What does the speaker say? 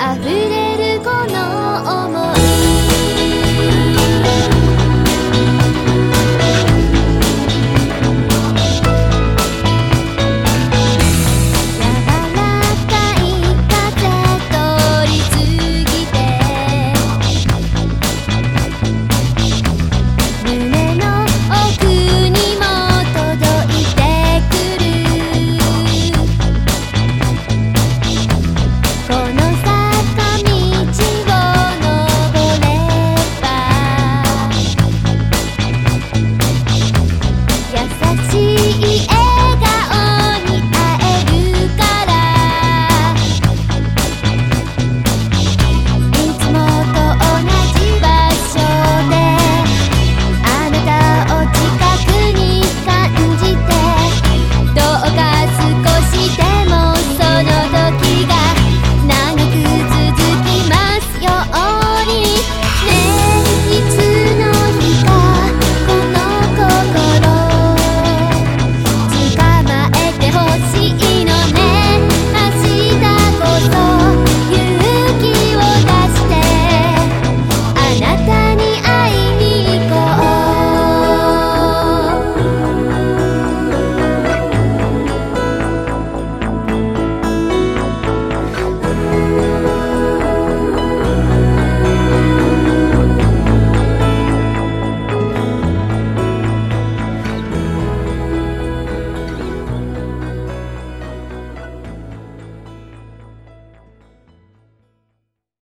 溢れるこの想い。